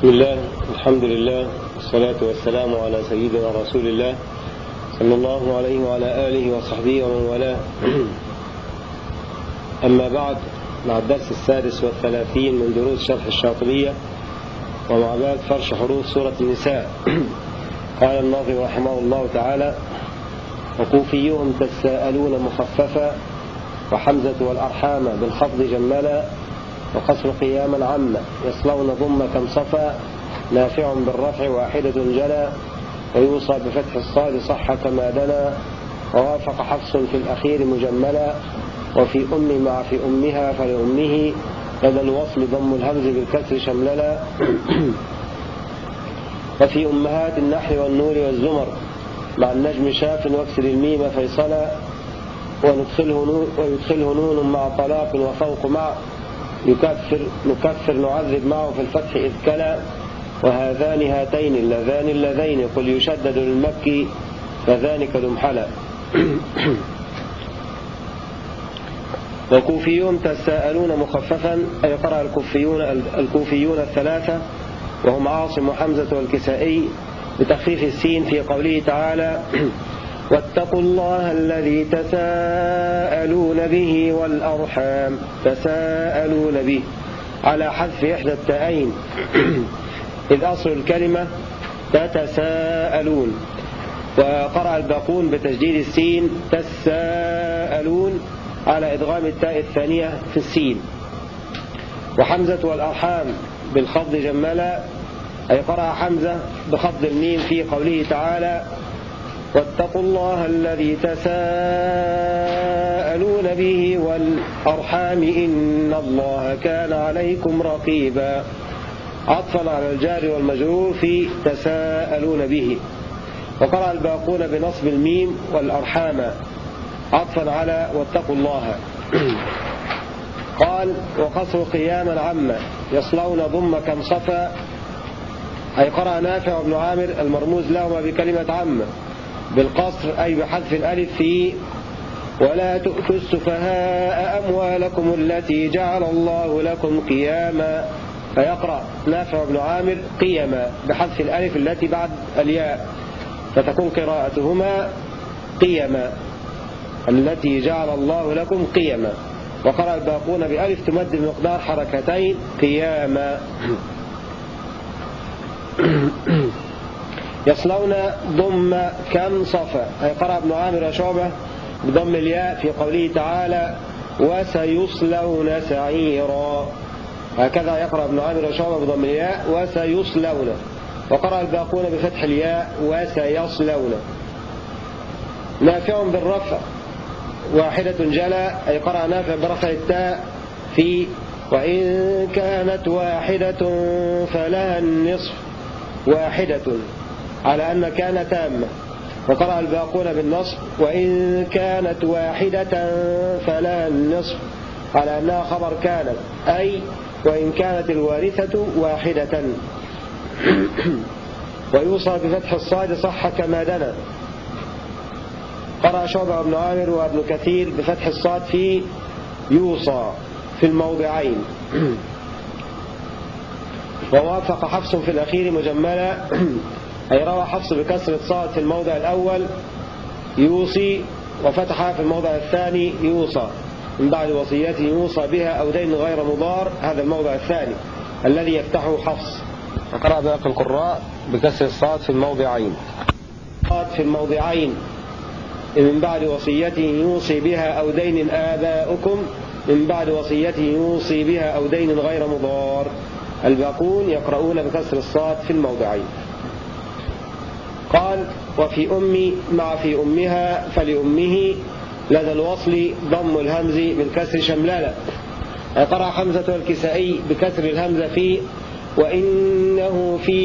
بسم الله الحمد لله والصلاة والسلام على سيدنا رسول الله صلى الله عليه وعلى آله وصحبه ومن والاه. أما بعد مع الدرس السادس والثلاثين من دروس شرح الشاطبية ومع بعد فرش حروف سورة النساء. قال الناظم رحمه الله تعالى وكوفيهم تساءلون مخففا وحمزة والأرحام بالخفض جملا وقصر قياما عما يصلون ضم كم صفا نافع بالرفع واحدة جلا ويوصى بفتح الصاد صح كما دنا ووافق حفص في الأخير مجملا وفي أم مع في أمها فلأمه لدى الوصل ضم الهمز بالكسر شمللا وفي أمهات النحل والنور والزمر مع النجم شاف واكسر الميم فيصلا وندخله ويدخله نون مع طلاق وفوق مع يكفر نكفر نعذب معه في الفتح إذ كلا وهذان هاتين اللذان اللذين قل يشدد للمكي فذلك دمحلا. وكوفيون تساءلون مخففا أي قرأ الكوفيون, الكوفيون الثلاثة وهم عاصم وحمزة والكسائي بتخفيف السين في قوله تعالى واتقوا الله الذي تساءلون به والأرحام. تساءلون به. على حذف إحدى التائين إذ أصل الكلمة تتساءلون. وقرأ الباقون بتجديد السين تساءلون على إدغام التاء الثانية في السين. وحمزة والأرحام بالخفض جملا أي قرأ حمزة بخفض الميم في قوله تعالى واتقوا الله الذي تساءلون به والأرحام إن الله كان عليكم رقيبا. عطفا على الجار والمجرور في تساءلون به. وقرأ الباقون بنصب الميم والأرحام. عطفا على واتقوا الله. قال وقصر قياما عما يصلون ضم كم صفا أي قرأ نافع بن عامر المرموز لهما بكلمة عم. بالقصر أي بحذف الألف في ولا تؤتوا السفهاء أموالكم التي جعل الله لكم قياما. فيقرأ نافع بن عامر قيما بحذف الألف التي بعد الياء فتكون قراءتهما قيما التي جعل الله لكم قيما وقرأ الباقون بألف تمد بمقدار حركتين قياما. يصلون ضم كم صفا أي قرأ ابن عامر وشعبة بضم الياء في قوله تعالى وسيصلون سعيرا. هكذا يقرأ ابن عامر وشعبة بضم الياء وسيصلون. وقرأ الباقون بفتح الياء وسيصلون. نافع بالرفع. واحدة جلا أي قرأ نافع برفع التاء في وإن كانت واحدة فلها النصف. واحدة. على أن كان تامة وقرأ الباقون بالنصب وإن كانت واحدة فلا النصف على أنها خبر كانت. أي وإن كانت الوارثة واحدة. ويوصى بفتح الصاد صح كما دنا. قرأ شعبة بن عامر وابن كثير بفتح الصاد في يوصى في الموضعين. ووافق حفص في الأخير مجملا. أي روى حفص بكسر الصاد في الموضع الأول يوصي وفتحها في الموضع الثاني يوصى. من بعد وصيته يوصى بها أو دين غير مضار هذا الموضع الثاني الذي يفتحه حفص. وقرأ باقي القراء بكسر الصاد في الموضعين. في الموضعين. من بعد وصيته يوصي بها أو دين آباؤكم من بعد وصيته يوصي بها أو دين غير مضار. الباقون يقرؤون بكسر الصاد في الموضعين. قال وفي أمي مع في أمها فلأمه لدى الوصل ضم الهمز بالكسر شملالة. قرأ حمزة والكسائي بكسر الهمزة في وإنه في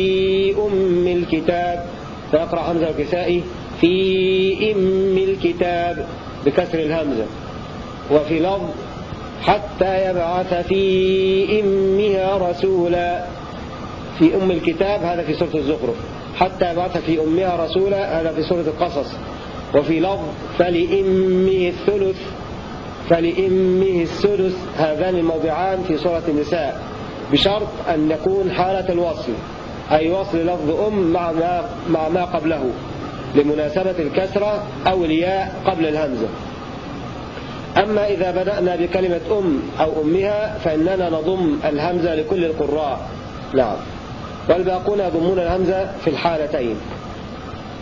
أم الكتاب. فيقرأ حمزة والكسائي في أم الكتاب بكسر الهمزة. وفي لفظ حتى يبعث في أمها رسولا. في أم الكتاب هذا في سورة الزخرف. حتى بعث في أمها رسولا هذا في سورة القصص. وفي لفظ فلإمه الثلث فلإمه الثلث هذان الموضعان في سورة النساء. بشرط أن يكون حالة الوصل أي وصل لفظ أم مع ما, مع ما قبله لمناسبة الكسرة أو الياء قبل الهمزة. أما إذا بدأنا بكلمة أم أو أمها فإننا نضم الهمزة لكل القراء. نعم. والباقون يضمون الهمزة في الحالتين.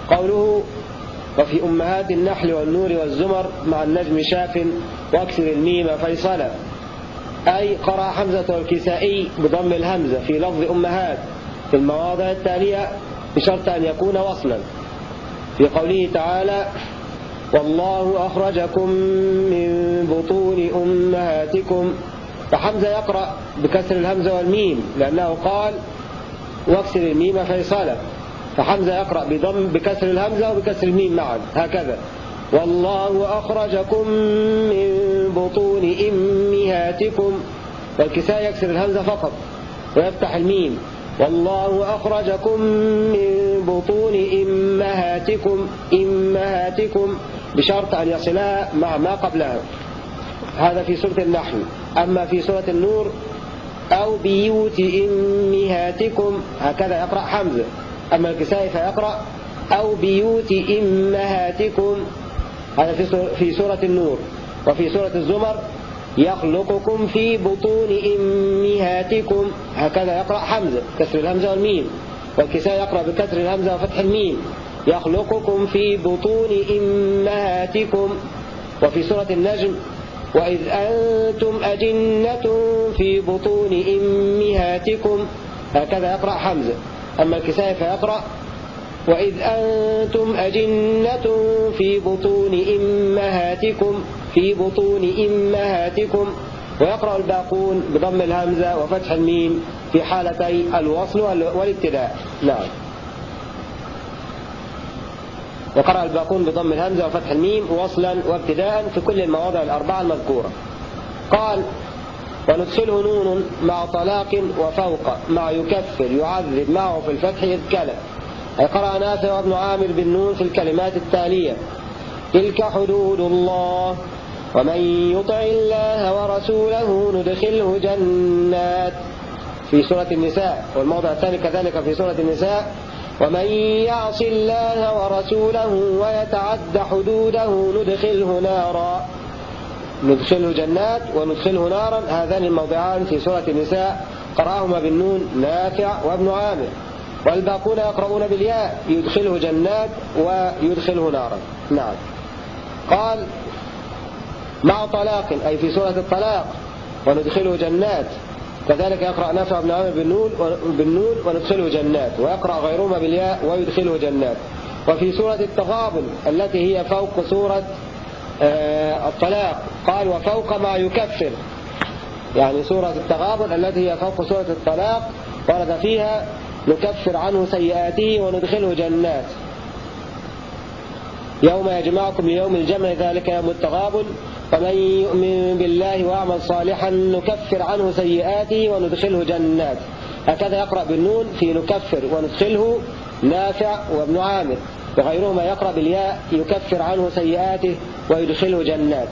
قوله وفي أمهات النحل والنور والزمر مع النجم شاف واكسر الميم فيصلا أي قرأ حمزة والكسائي بضم الهمزة في لفظ أمهات. في المواضع التالية بشرط أن يكون وصلا. في قوله تعالى والله أخرجكم من بطون أمهاتكم. فحمزة يقرأ بكسر الهمزة والميم لأنه قال واكسر الميم فيصالا فحمزة يقرأ بضم بكسر الهمزة وبكسر الميم معا. هكذا. والله أخرجكم من بطون أمهاتكم. والكساء يكسر الهمزة فقط ويفتح الميم. والله أخرجكم من بطون إمهاتكم إمهاتكم بشرط أن يصلها مع ما قبلها. هذا في سورة النحل. أما في سورة النور أو بيوت إمهاتكم. هكذا يقرأ حمزة. أما الكسائي فيقرأ أو بيوت إمهاتكم. هذا في سورة النور. وفي سورة الزمر يخلقكم في بطون إمهاتكم. هكذا يقرأ حمزة. كسر الهمزة والميم. والكساء يقرأ بكسر الهمزة وفتح الميم. يخلقكم في بطون إمهاتكم. وفي سورة النجم وإذ أنتم أجنة في بطون إمهاتكم. هكذا يقرأ حمزة. أما الكساء فيقرأ وإذ أنتم أجنة في بطون إمهاتكم في بطون إمهاتكم. ويقرأ الباقون بضم الهمزة وفتح الميم في حالتي الوصل والابتداء. نعم. وقرأ الباقون بضم الهمزة وفتح الميم وصلا وابتداء في كل المواضع الأربعة المذكورة. قال وندخله نون مع طلاق وفوق مع يكفر يعذب معه في الفتح إذ كلا أي قرأ نافع وابن عامر بالنون في الكلمات التالية تلك حدود الله ومن يطع الله ورسوله ندخله جنات. في سورة النساء والموضع الثاني كذلك في سورة النساء ومن يعص الله ورسوله ويتعد حدوده ندخله نارا. ندخله جنات وندخله نارا. هذان الموضعان في سورة النساء. قرأهما بالنون نافع وابن عامر. والباقون يقرؤون بالياء. يدخله جنات ويدخله نارا. نعم. قال مع طلاق أي في سورة الطلاق وندخله جنات كذلك يقرأ نافع بن عامر بالنون بالنون وندخله جنات ويقرأ غيرهما بالياء ويدخله جنات. وفي سورة التغابن التي هي فوق سورة آه، الطلاق قال وفوق ما يكفر. يعني سورة التغابن التي هي فوق سورة الطلاق ورد فيها نكفر عنه سيئاته وندخله جنات. يوم يجمعكم ليوم الجمع ذلك يوم التغابن. فمن يؤمن بالله ويعمل صالحا نكفر عنه سيئاته وندخله جنات. هكذا يقرأ بالنون في نكفر وندخله نافع وابن عامر. وغيرهما يقرأ بالياء يكفر عنه سيئاته ويدخله جنات.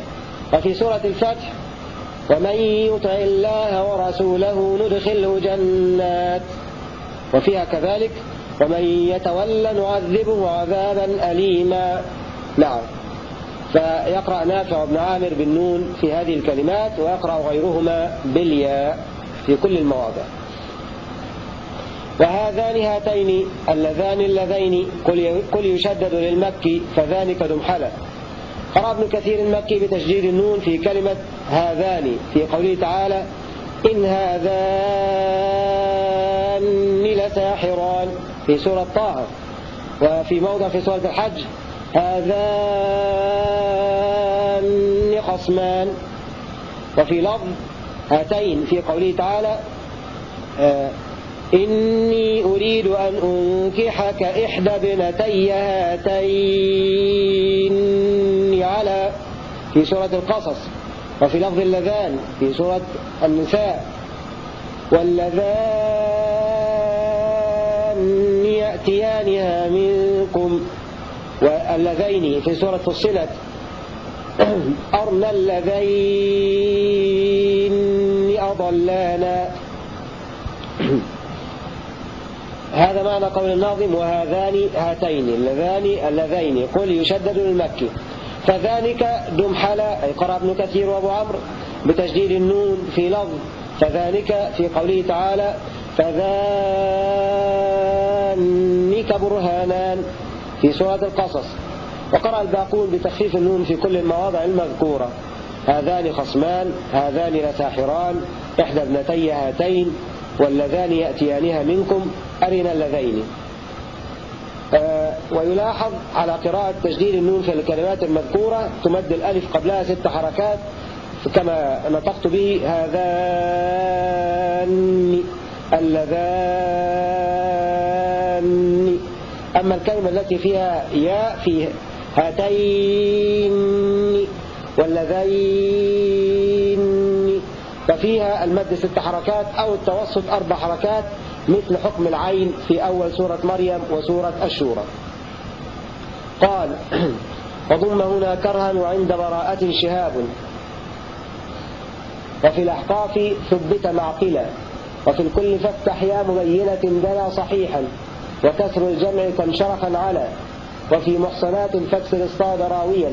وفي سورة الفتح ومن يطع الله ورسوله ندخله جنات. وفيها كذلك ومن يتولى نعذبه عذابا أليما. نعم. فيقرأ نافع بن عامر بالنون في هذه الكلمات ويقرأ غيرهما بالياء في كل المواضع. وهذان هاتين اللذان اللذين قل يشدد للمكي فذلك دمحلا قرأ ابن كثير المكي بتشديد النون في كلمة هذان في قوله تعالى إن هذان لساحران في سورة طه وفي موضع في سورة الحج. هذان خصمان وفي لفظ هاتين في قوله تعالى آه إني أريد أن أنكحك إحدى ابنتي هاتين. على في سورة القصص. وفي لفظ اللذان في سورة النساء. واللذان يأتيانها منكم واللذين في سورة فصلت أرنا اللذين أضلانا. هذا معنى قول الناظم وهذان هاتين اللذان اللذين. قل يشدد للمكي. فذلك دمحلا أي قرأ ابن كثير وأبو عمرو بتجديد النون في لفظ. فذلك في قوله تعالى فذلك برهانان. في سورة القصص. وقرأ الباقون بتخفيف النون في كل المواضع المذكورة. هذان خصمان هذان لساحران إحدى ابنتي هاتين واللذان يأتيانها منكم أرنا اللذين. آه ويلاحظ على قراءة تجديد النون في الكلمات المذكورة تمد الألف قبلها ست حركات كما نطقت به هذان اللذان. أما الكلمة التي فيها ياء في هاتين واللذين ففيها المد ست حركات أو التوسط أربع حركات مثل حكم العين في أول سورة مريم وسورة الشورى. قال وضم هنا كرها وعند براءة شهاب. وفي الأحقاف ثبت معقلا. وفي الكل فافتح يا مبينة بلا صحيحا. وكسر الجمع كم شرفا على وفي محصنات فاكسر الصاد راويا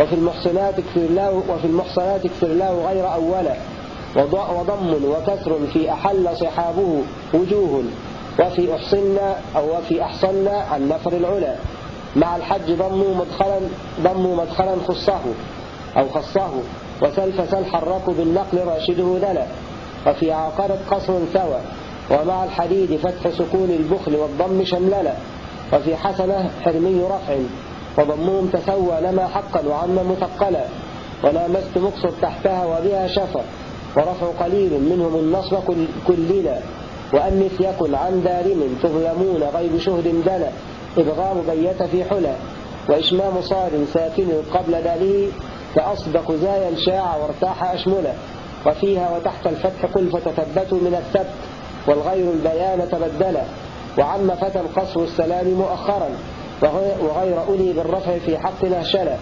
وفي المحصنات اكسر له وفي المحصنات اكسر له غير أولا وضم وكسر في أحل صحابه وجوه وفي أحصنا أو وفي أحصنا عن نفر العلا. مع الحج ضموا مدخلا ضموا مدخلا خصه أو خصه وسلف سلح الركب بالنقل راشده ذلا وفي عاقرة قصر سوى ومع الحديد فتح سكون البخل والضم شمللا وفي حسنة حرمي رفع وضمهم تسوى لما حقا وعم مثقلا ونامست مقصد تحتها وبها شفا ورفع قليل منهم النصب كلنا وأنث يكن عن دارم تظلمون غيب شهد دنا إبغام بيت في حلى وإشمام صار ساكن قبل داله فأصدق زايا شاع وارتاح أشملا وفيها وتحت الفتح قل فتثبتوا من الثبت والغير البيان تبدلا وعم فتى قصر السلام مؤخرا وغير أولي بالرفع في حق نهشلا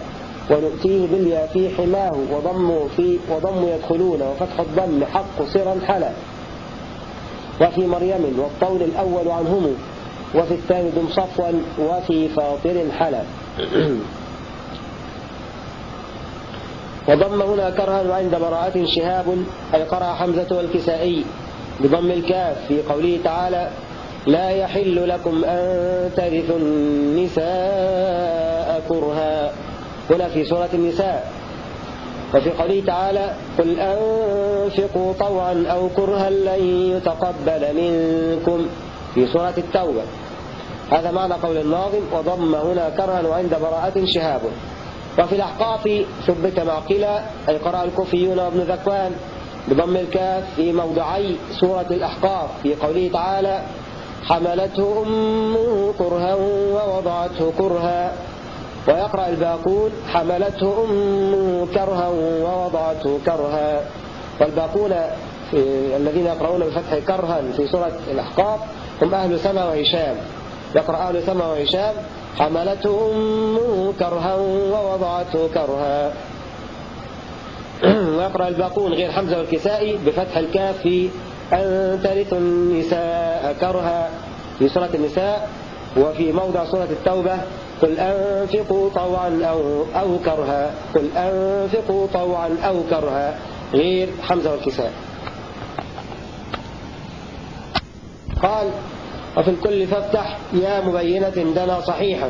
ونؤتيه باليا في حماه وضم في وضم يدخلون وفتح الضم حق سرا حلا وفي مريم والطول الأول عنهم. وفي الثاني دم صفوا وفي فاطر حلا وضم هنا كرها وعند براءة شهاب أي قرأ حمزة والكسائي. بضم الكاف في قوله تعالى لا يحل لكم أن ترثوا النساء كرها. هنا في سورة النساء. وفي قوله تعالى قل أنفقوا طوعا أو كرها لن يتقبل منكم. في سورة التوبة. هذا معنى قول الناظم وضم هنا كرها وعند براءة شهاب. وفي الأحقاف ثبت معقلا أي قرأ الكوفيون وابن ذكوان بضم الكاف في موضعي سورة الأحقاف في قوله تعالى حملته أمه كرها ووضعته كرها. ويقرأ الباقون حملته أمه كرها ووضعته كرها. والباقون الذين يقرؤون بفتح كرها في سورة الأحقاف هم أهل سما وهشام. يقرأ أهل سما وهشام حملته أمه كرها ووضعته كرها. ويقرأ الباقون غير حمزة والكسائي بفتح الكاف في أن ترثوا النساء كرها في سورة النساء وفي موضع سورة التوبة قل أنفقوا طوعا أو, أو كرها قل أنفقوا طوعا أو كرها غير حمزة والكساء قال وفي الكل فافتح يا مبينة دنا صحيحا.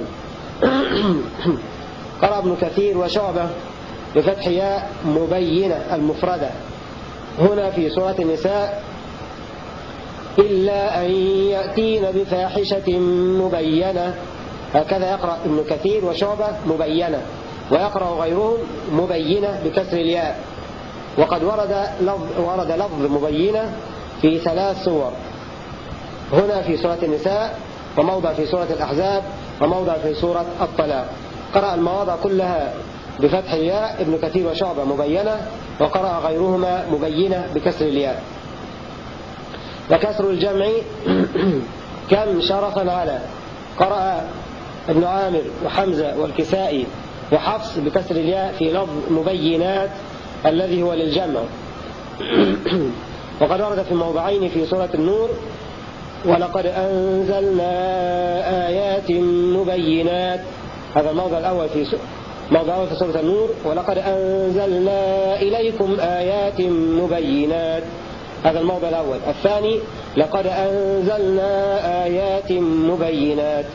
قرأ ابن كثير وشعبة بفتح ياء مبينة المفردة هنا في سورة النساء إلا أن يأتين بفاحشة مبينة. هكذا يقرأ ابن كثير وشعبة مبينة ويقرأ غيرهم مبينة بكسر الياء. وقد ورد لفظ, ورد لفظ مبينة في ثلاث صور هنا في سورة النساء وموضع في سورة الأحزاب وموضع في سورة الطلاق. قرأ المواضع كلها. بفتح الياء ابن كثير وشعبة مبينة وقرأ غيرهما مبينة بكسر الياء. وكسر الجمع كم شرفا على. قرأ ابن عامر وحمزة والكسائي وحفص بكسر الياء في لفظ مبينات الذي هو للجمع. وقد ورد في موضعين في سورة النور ولقد أنزلنا آيات مبينات. هذا الموضع الأول في سورة موضع أول في سورة النور؟ ولقد أنزلنا إليكم آيات مبينات. هذا الموضع الأول. الثاني لقد أنزلنا آيات مبينات.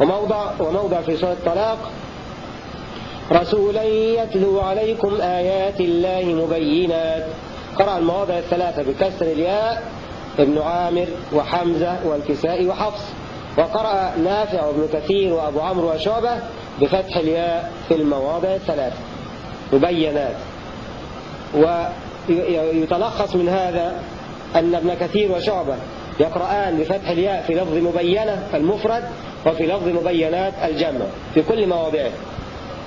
وموضع, وموضع في سورة الطلاق رسولا يتلو عليكم آيات الله مبينات. قرأ المواضع الثلاثة بكسر الياء ابن عامر وحمزة والكسائي وحفص. وقرأ نافع وابن كثير وأبو عمرو وشعبة بفتح الياء في المواضع الثلاثة مبينات. ويتلخص من هذا أن ابن كثير وشعبة يقرآن بفتح الياء في لفظ مبينة المفرد وفي لفظ مبينات الجمع في كل مواضعه.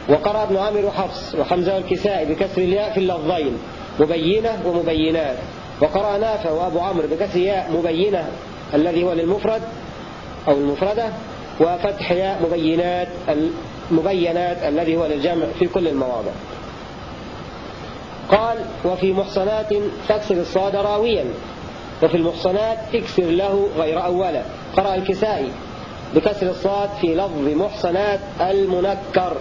وقرأ ابن عامر وحفص وحمزة والكسائي بكسر الياء في اللفظين مبينة ومبينات. وقرأ نافع وأبو عمرو بكسر ياء مبينة الذي هو للمفرد أو المفردة وفتح ياء مبينات المبينات الذي هو للجمع في كل المواضع. قال وفي محصنات تكسر الصاد راويا وفي المحصنات اكسر له غير أولا. قرأ الكسائي بكسر الصاد في لفظ محصنات المنكر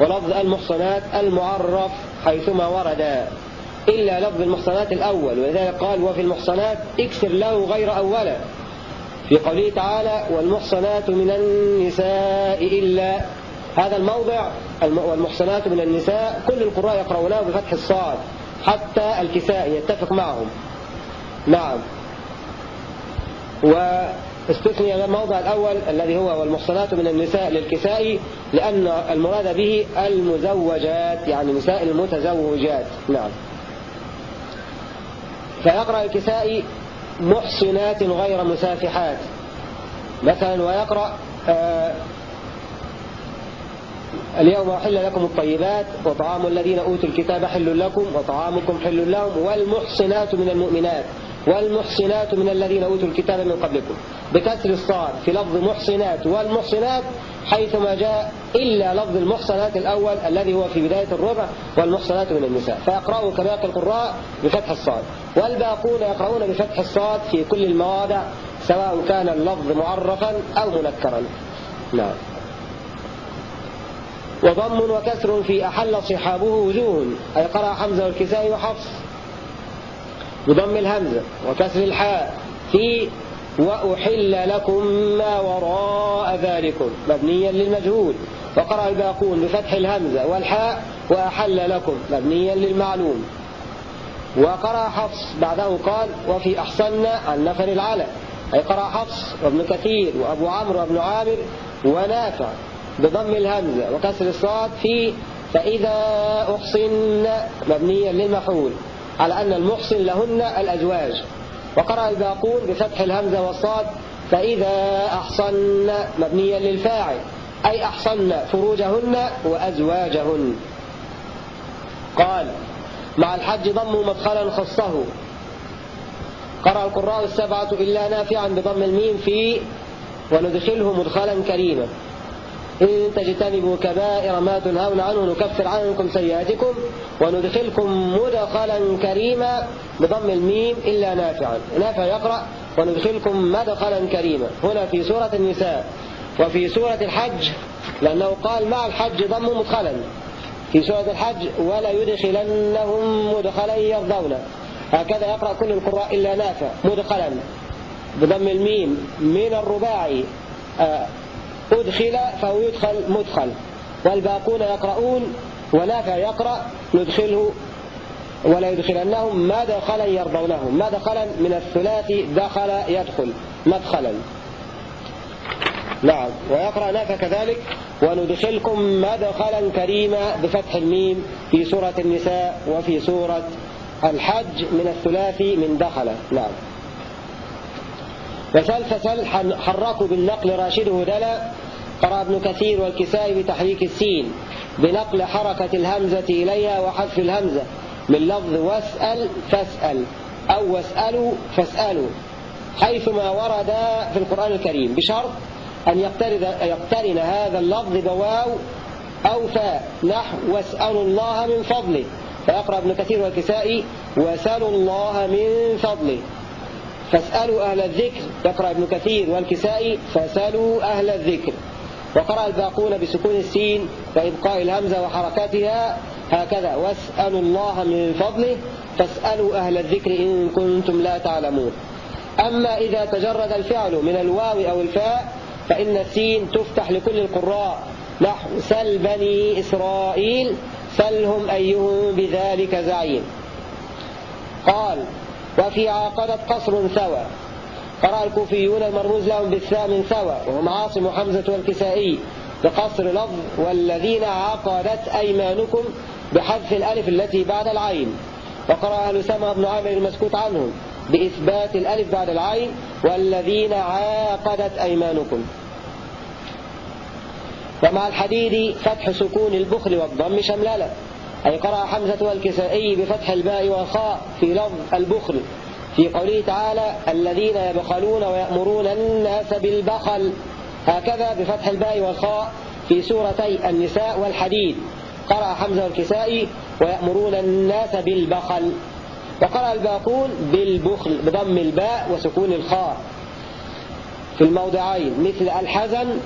ولفظ المحصنات المعرف حيثما ورد. إلا لفظ المحصنات الأول ولذلك قال وفي المحصنات اكسر له غير أولا. في قوله تعالى والمحصنات من النساء إلا هذا الموضع والمحصنات من النساء كل القراء يقرؤونه بفتح الصاد حتى الكساء يتفق معهم. نعم. واستثني الموضع الأول الذي هو والمحصنات من النساء للكساء لأن المراد به المزوجات يعني نساء المتزوجات. نعم. فيقرأ الكسائي محصنات غير مسافحات. مثلا ويقرأ آه اليوم أحل لكم الطيبات وطعام الذين أوتوا الكتاب حل لكم وطعامكم حل لهم والمحصنات من المؤمنات والمحصنات من الذين أوتوا الكتاب من قبلكم بكسر الصاد في لفظ محصنات والمحصنات حيثما جاء إلا لفظ المحصنات الأول الذي هو في بداية الربع والمحصنات من النساء فيقرأوا كباقي القراء بفتح الصاد والباقون يقرؤون بفتح الصاد في كل المواضع سواء كان اللفظ معرفا أو منكرا. نعم. وضم وكسر في أحل صحابه وجوه. أي قرأ حمزة والكسائي وحفص. بضم الهمزة وكسر الحاء. في وأحل لكم ما وراء ذلكم. مبنيا للمجهول. وقرأ الباقون بفتح الهمزة والحاء وأحل لكم. مبنيا للمعلوم. وقرأ حفص. بعده قال وفي أحسن عن نفر العلى. أي قرأ حفص وابن كثير وأبو عمرو وابن عامر ونافع. بضم الهمزة وكسر الصاد في فإذا أحصن مبنيا للمفعول على أن المحصن لهن الأزواج. وقرأ الباقون بفتح الهمزة والصاد فإذا أحصن مبنيا للفاعل أي أحصن فروجهن وأزواجهن. قال مع الحج ضم مدخلا خصه. قرأ القراء السبعة إلا نافعا بضم الميم في وندخله مدخلا كريما. إن تجتنبوا كبائر ما تنهون عنه نكفر عنكم سيئاتكم وندخلكم مدخلا كريما بضم الميم إلا نافعا. نافع يقرأ وندخلكم مدخلا كريما. هنا في سورة النساء وفي سورة الحج لأنه قال مع الحج ضم مدخلا. في سورة الحج ولا يدخلنهم مدخلا يرضون. هكذا يقرأ كل القراء إلا نافع. مدخلا بضم الميم من الرباعي آه، أدخل فهو يدخل مدخل والباقون يقرؤون ونافع يقرأ ندخله ولا يدخلنهم. ما دخلا يرضونه ما دخلا من الثلاثي دخل يدخل مدخلا؟ نعم ويقرأ نافع كذلك وندخلكم مدخلا كريما بفتح الميم في سورة النساء وفي سورة الحج من الثلاثي من دخل. نعم. وسل فسل حركوا بالنقل راشده دلا قرأ ابن كثير والكسائي بتحريك السين بنقل حركة الهمزة إليها وحذف الهمزة. من لفظ واسأل فاسأل. أو واسألوا فاسألوا. حيثما ورد في القرآن الكريم بشرط أن يقترن هذا اللفظ بواو أو فاء. نحو واسألوا الله من فضله. فيقرأ ابن كثير والكسائي واسألوا الله من فضله. فاسألوا أهل الذكر. يقرأ ابن كثير والكسائي فاسألوا أهل الذكر. وقرأ الباقون بسكون السين وإبقاء الهمزة وحركاتها. هكذا واسألوا الله من فضله فاسألوا أهل الذكر إن كنتم لا تعلمون. أما إذا تجرد الفعل من الواو أو الفاء فإن السين تفتح لكل القراء. نحو سل بني إسرائيل سلهم أيهم بذلك زعيم. قال وفي عاقدة قصر ثوى قرأ الكوفيون المرموز لهم بالثاء من ثوى وهم عاصم وحمزة والكسائي. بقصر لفظ والذين عقدت أيمانكم بحذف الألف التي بعد العين. وقرأ أهل سمع بن عامر المسكوت عنهم بإثبات الألف بعد العين والذين عاقدت أيمانكم. ومع الحديد فتح سكون البخل والضم شملالة أي قرأ حمزة والكسائي بفتح الباء والخاء في لفظ البخل في قوله تعالى الذين يبخلون ويأمرون الناس بالبخل. هكذا بفتح الباء والخاء في سورتي النساء والحديد. قرأ حمزة والكسائي ويأمرون الناس بالبخل. وقرأ الباقون بالبخل بضم الباء وسكون الخاء. في الموضعين مثل الحزن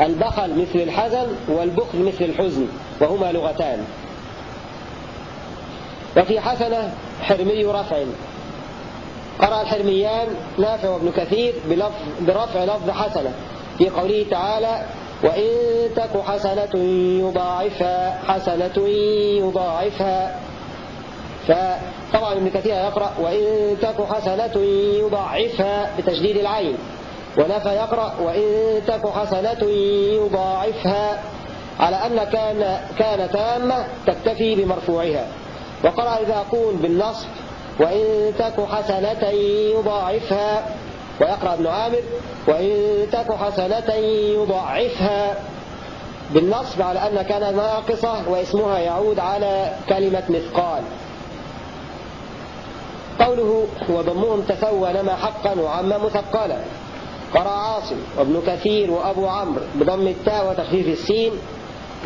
البخل مثل الحزن والبخل مثل الحزن وهما لغتان. وفي حسنة حرمي رفع. قرأ الحرميان نافع وابن كثير برفع لفظ حسنة. في قوله تعالى وإن تك حسنة يضاعفها حسنة يضاعفها. فطبعا ابن كثير يقرأ وإن تك حسنة يضاعفها بتشديد العين. ونفى يقرأ وإن تك حسنة يضاعفها على أن كان كان تامة تكتفي بمرفوعها. وقرأ الباقون بالنصب وإن تك حسنة يضاعفها. ويقرأ ابن عامر وإن تك حسنة يضاعفها. بالنصب على أن كان ناقصة واسمها يعود على كلمة مثقال. قوله وضمهم تثون ما حقا وعم مثقلا. قرأ عاصم وابن كثير وأبو عمرو بضم التاء وتخفيف السين.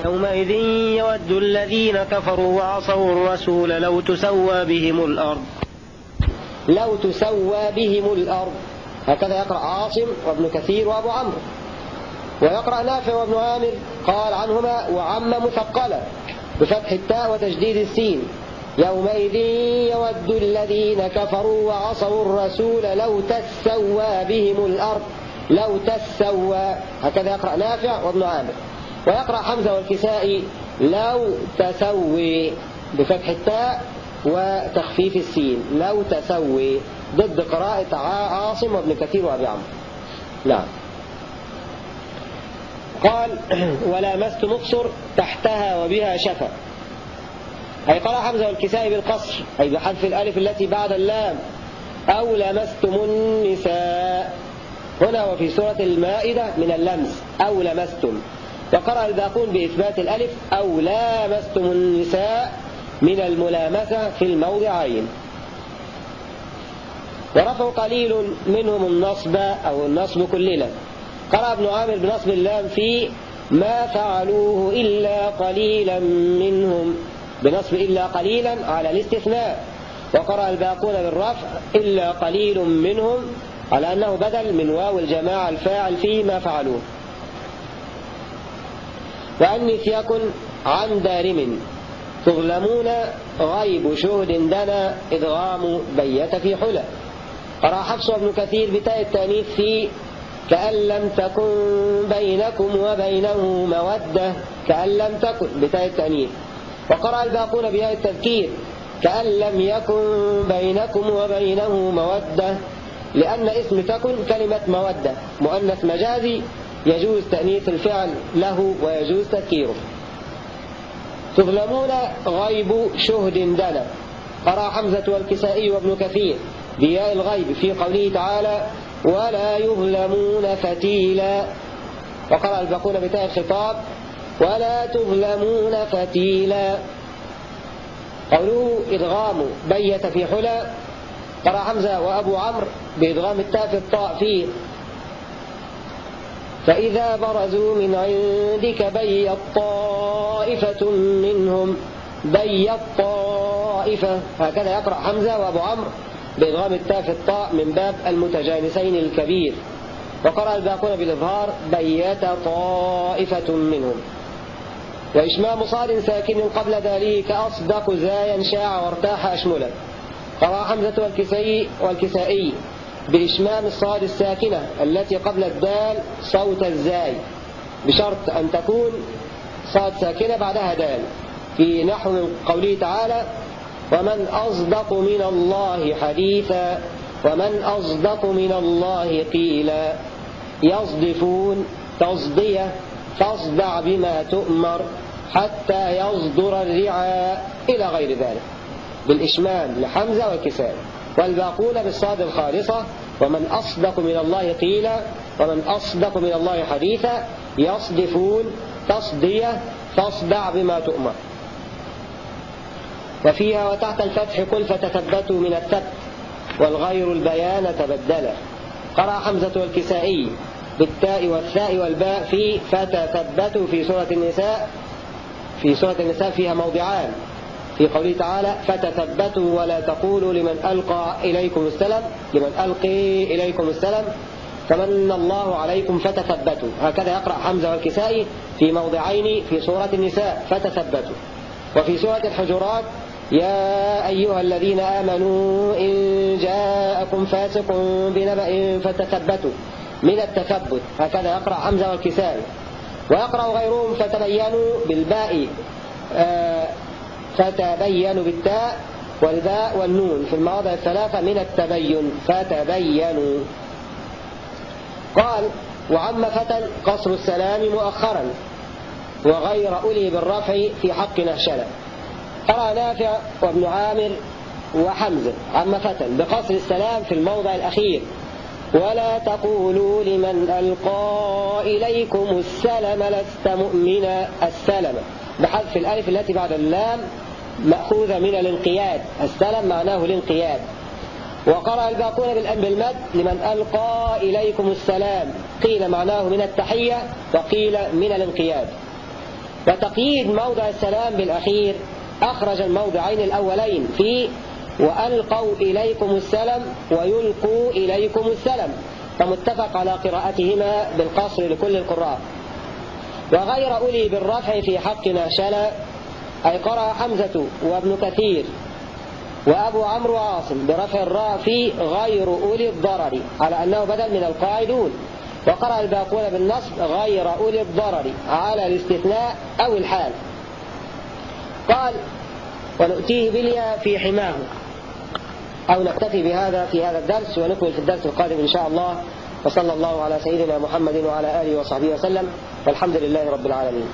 يومئذ يود الذين كفروا وعصوا الرسول لو تسوى بهم الأرض. لو تسوى بهم الأرض. هكذا يقرأ عاصم وابن كثير وأبو عمرو. ويقرأ نافع وابن عامر قال عنهما وعم مثقلا بفتح التاء وتجديد السين. يومئذ يود الذين كفروا وعصوا الرسول لو تسوى بهم الأرض. لو تسوى. هكذا يقرأ نافع وابن عامر. ويقرأ حمزة والكسائي لو تسوي بفتح التاء وتخفيف السين. لو تسوي ضد قراءة عاصم وابن كثير وأبي عمرو. نعم. قال ولامست مقصر تحتها وبها شفا. أي قرأ حمزة والكسائي بالقصر أي بحذف الألف التي بعد اللام. أو لمستم النساء. هنا وفي سورة المائدة من اللمس. أو لمستم. وقرأ الباقون بإثبات الألف أو لامستم النساء من الملامسة في الموضعين. ورفع قليل منهم النصب أو النصب كلنا قرأ ابن عامر بنصب اللام في ما فعلوه إلا قليلا منهم. بنصب إلا قليلا على الاستثناء. وقرأ الباقون بالرفع إلا قليل منهم على أنه بدل من واو الجماعة الفاعل فيه ما فعلوه. وأنث يكن عن دارم. تظلمون غيب شهد دنا إدغام بيت في حلى. قرأ حفص بن كثير بتاء التأنيث في كأن لم تكن بينكم وبينه مودة. كأن لم تكن بتاء التأنيث. وقرأ الباقون بهاء التذكير. كأن لم يكن بينكم وبينه مودة. لأن اسم تكن كلمة مودة. مؤنث مجازي يجوز تأنيث الفعل له ويجوز تذكيره تظلمون غيب شهد دنا. قرأ حمزة والكسائي وابن كثير بياء الغيب في قوله تعالى ولا يظلمون فتيلا وقرأ الباقون بتاء الخطاب ولا تظلمون فتيلا قوله إدغام بيت في حلى. قرأ حمزة وأبو عمرو بإدغام التاء في الطاء فيه فإذا برزوا من عندك بيت طائفة منهم بيت طائفة هكذا يقرأ حمزة وأبو عمرو بإدغام التاء في الطاء من باب المتجانسين الكبير. وقرأ الباقون بالإظهار بيت طائفة منهم. وإشمام صاد ساكن قبل ذلك أصدق زايا شاع وارتاح أشملا قرأ حمزة والكسائي والكسائي بإشمام الصاد الساكنة التي قبل الدال صوت الزاي. بشرط أن تكون صاد ساكنة بعدها دال. في نحو قوله تعالى ومن أصدق من الله حديثا ومن أصدق من الله قيلا. يصدفون تصدية فاصدع بما تؤمر حتى يصدر الرعاء. إلى غير ذلك. بالإشمام لحمزة والكساء والباقون بالصاد الخالصة ومن أصدق من الله قيلا ومن أصدق من الله حديثا يصدفون تصدية فاصدع بما تؤمر. وفيها وتحت الفتح قل فتثبتوا من الثبت والغير البيان تبدلا قرأ حمزة والكسائي بالتاء والثاء والباء في فتثبتوا في سورة النساء في سورة النساء فيها موضعان. في قوله تعالى فتثبتوا ولا تقولوا لمن ألقى إليكم السلام لمن ألقي إليكم السلام فمن الله عليكم فتثبتوا. هكذا يقرأ حمزة والكسائي في موضعين في سورة النساء فتثبتوا. وفي سورة الحجرات يا أيها الذين آمنوا إن جاءكم فاسق بنبأ فتثبتوا. من التثبت هكذا يقرأ حمزة والكسائي. ويقرأ غيرهم فتبينوا بالباء آه فتبينوا بالتاء والباء والنون في المواضع الثلاثة من التبين. فتبينوا. قال وعم فتى قصر السلام مؤخرا وغير أولي بالرفع في حق نهشلة. قرأ نافع وابن عامر وحمزة عم فتى بقصر السلام في الموضع الأخير ولا تقولوا لمن ألقى إليكم السلم لست مؤمنا السلم. بحذف الألف التي بعد اللام مأخوذة من الانقياد. السلم معناه الانقياد. وقرأ الباقون بالمد لمن ألقى إليكم السلام. قيل معناه من التحية وقيل من الانقياد. وتقييد موضع السلام بالأخير أخرج الموضعين الأولين في وألقوا إليكم السلام ويلقوا إليكم السلام. فمتفق على قراءتهما بالقصر لكل القراء. وغير أولي بالرفع في حقنا شلا أي قرأ حمزة وابن كثير وأبو عمرو عاصم برفع الراء في غير أولي الضرر على أنه بدل من القائدون وقرأ الباقون بالنصب غير أولي الضرر على الاستثناء أو الحال. قال ونؤتيه بليا في حماه. أو نكتفي بهذا في هذا الدرس ونكمل في الدرس القادم إن شاء الله. وصلى الله على سيدنا محمد وعلى آله وصحبه وسلم. والحمد لله رب العالمين.